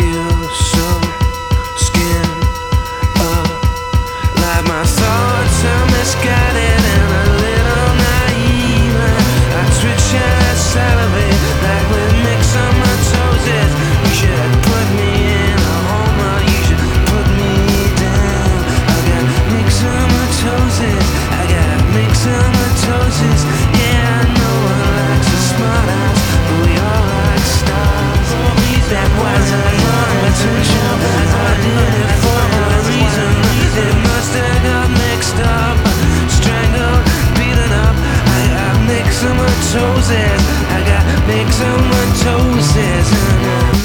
feel. Myxomatosis. I got myxomatosis. And, uh,